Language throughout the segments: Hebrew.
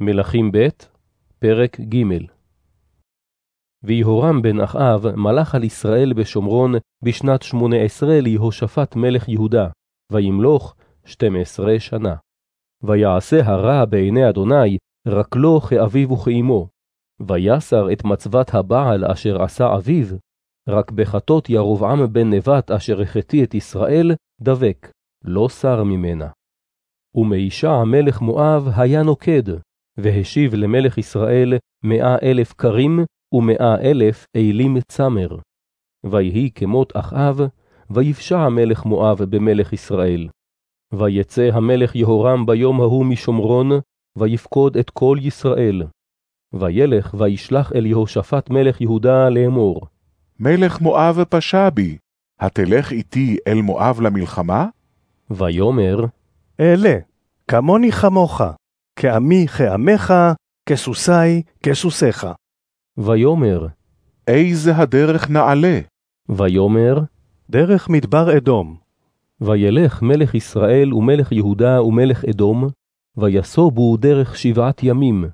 מלכים ב', פרק ג' ויהורם בן אחאב מלך על ישראל בשומרון בשנת שמונה עשרה ליהושפט מלך יהודה, וימלוך שתים עשרה שנה. ויעשה הרע בעיני אדוני, רק לו כאביו וכאמו. ויסר את מצוות הבעל אשר עשה אביו, רק בחטות ירבעם בן נבט אשר החטיא את ישראל, דבק, לא סר ממנה. ומישע מלך מואב היה נוקד, והשיב למלך ישראל מאה אלף קרים ומאה אלף אלים צמר. ויהי כמות אחאב, ויפשע מלך מואב במלך ישראל. ויצא המלך יהורם ביום ההוא משומרון, ויפקוד את כל ישראל. וילך וישלח אל יהושפט מלך יהודה לאמור. מלך מואב פשע בי, התלך איתי אל מואב למלחמה? ויאמר, אעלה, כמוני כמוך, כעמי כעמך, כסוסי כסוסיך. ויאמר, איזה הדרך נעלה? ויאמר, דרך מדבר אדום. וילך מלך ישראל ומלך יהודה ומלך אדום, ויסובו דרך שבעת ימים,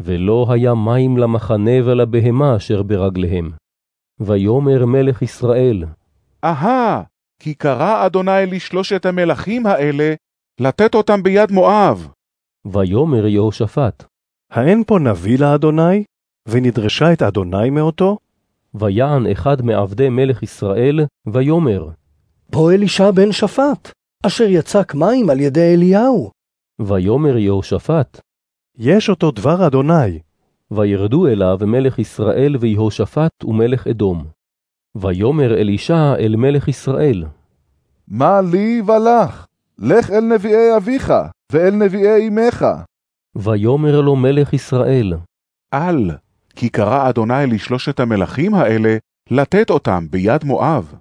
ולא היה מים למחנה ולבהמה אשר ברגליהם. ויאמר מלך ישראל, אהה, כי קרא אדוני לשלושת המלכים האלה, לתת אותם ביד מואב. ויאמר יהושפט, האין פה נביא לאדוני, ונדרשה את אדוני מאותו? ויען אחד מעבדי מלך ישראל, ויאמר, פה אלישע בן שפט, אשר יצק מים על ידי אליהו. ויאמר יהושפט, יש אותו דבר אדוני. וירדו אליו מלך ישראל ויהושפט ומלך אדום. ויאמר אלישע אל מלך ישראל, מה לי ולך? לך אל נביאי אביך, ואל נביאי אמך. ויאמר לו מלך ישראל, אל, כי קרא אדוני לשלושת המלכים האלה, לתת אותם ביד מואב.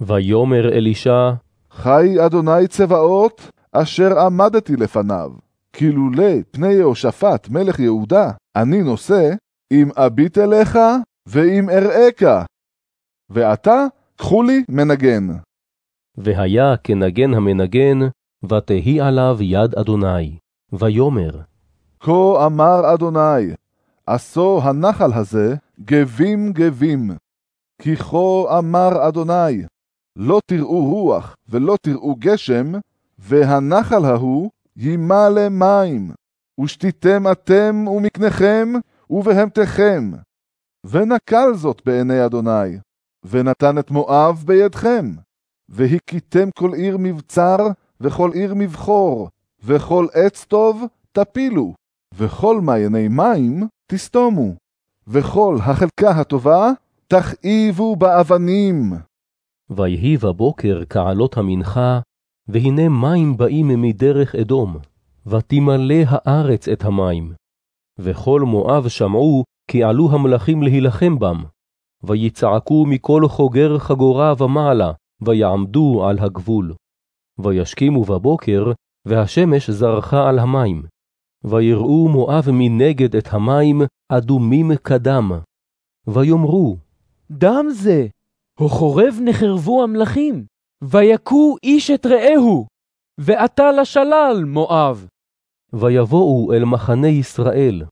ויאמר אלישע, חי אדוני צבאות, אשר עמדתי לפניו. כי לולא פני יהושפט מלך יהודה, אני נושא, אם אביט אליך, ואם אראך. ועתה, קחו לי מנגן. והיה כנגן המנגן, ותהי עליו יד אדוני. ויאמר, כה אמר אדוני, עשו הנחל הזה גבים גבים. כי כה אמר אדוני, לא תראו רוח ולא תראו גשם, והנחל ההוא ימלא מים, ושתיתם אתם ומקניכם ובהמתכם. ונקל זאת בעיני אדוני, ונתן את מואב בידכם. והכיתם כל עיר מבצר, וכל עיר מבחור, וכל עץ טוב תפילו, וכל מעייני מים תסתומו, וכל החלקה הטובה תכאיבו באבנים. ויהי בבוקר כעלות המנחה, והנה מים באים מדרך אדום, ותמלא הארץ את המים. וכל מואב שמעו כי עלו המלכים להילחם בם, ויצעקו מכל חוגר חגורה ומעלה, ויעמדו על הגבול. וישכימו בבוקר, והשמש זרחה על המים. ויראו מואב מנגד את המים אדומים כדם. ויאמרו, דם זה, החורב נחרבו המלכים, ויכו איש את רעהו, ועתה לשלל, מואב. ויבואו אל מחנה ישראל.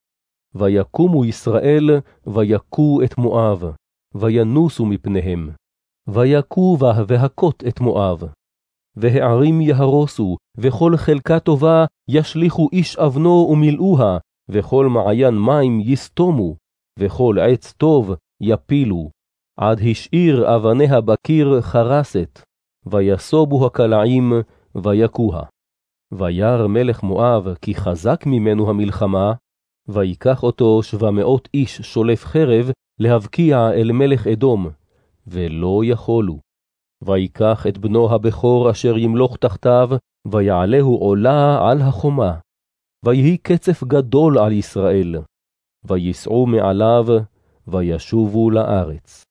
ויקומו ישראל, ויכו את מואב, וינוסו מפניהם. ויכו בה והכות את מואב. והערים יהרוסו, וכל חלקה טובה ישליכו איש אבנו ומילאוה, וכל מעיין מים יסתומו, וכל עץ טוב יפילו, עד השאיר אבניה בקיר חרסת, ויסובו הקלעים, ויכוה. וירא מלך מואב, כי חזק ממנו המלחמה, ויקח אותו שבע מאות איש שולף חרב, להבקיע אל מלך אדום, ולא יכולו. ויקח את בנו הבכור אשר ימלוך תחתיו, ויעלהו עולה על החומה. ויהי קצף גדול על ישראל. ויסעו מעליו, וישובו לארץ.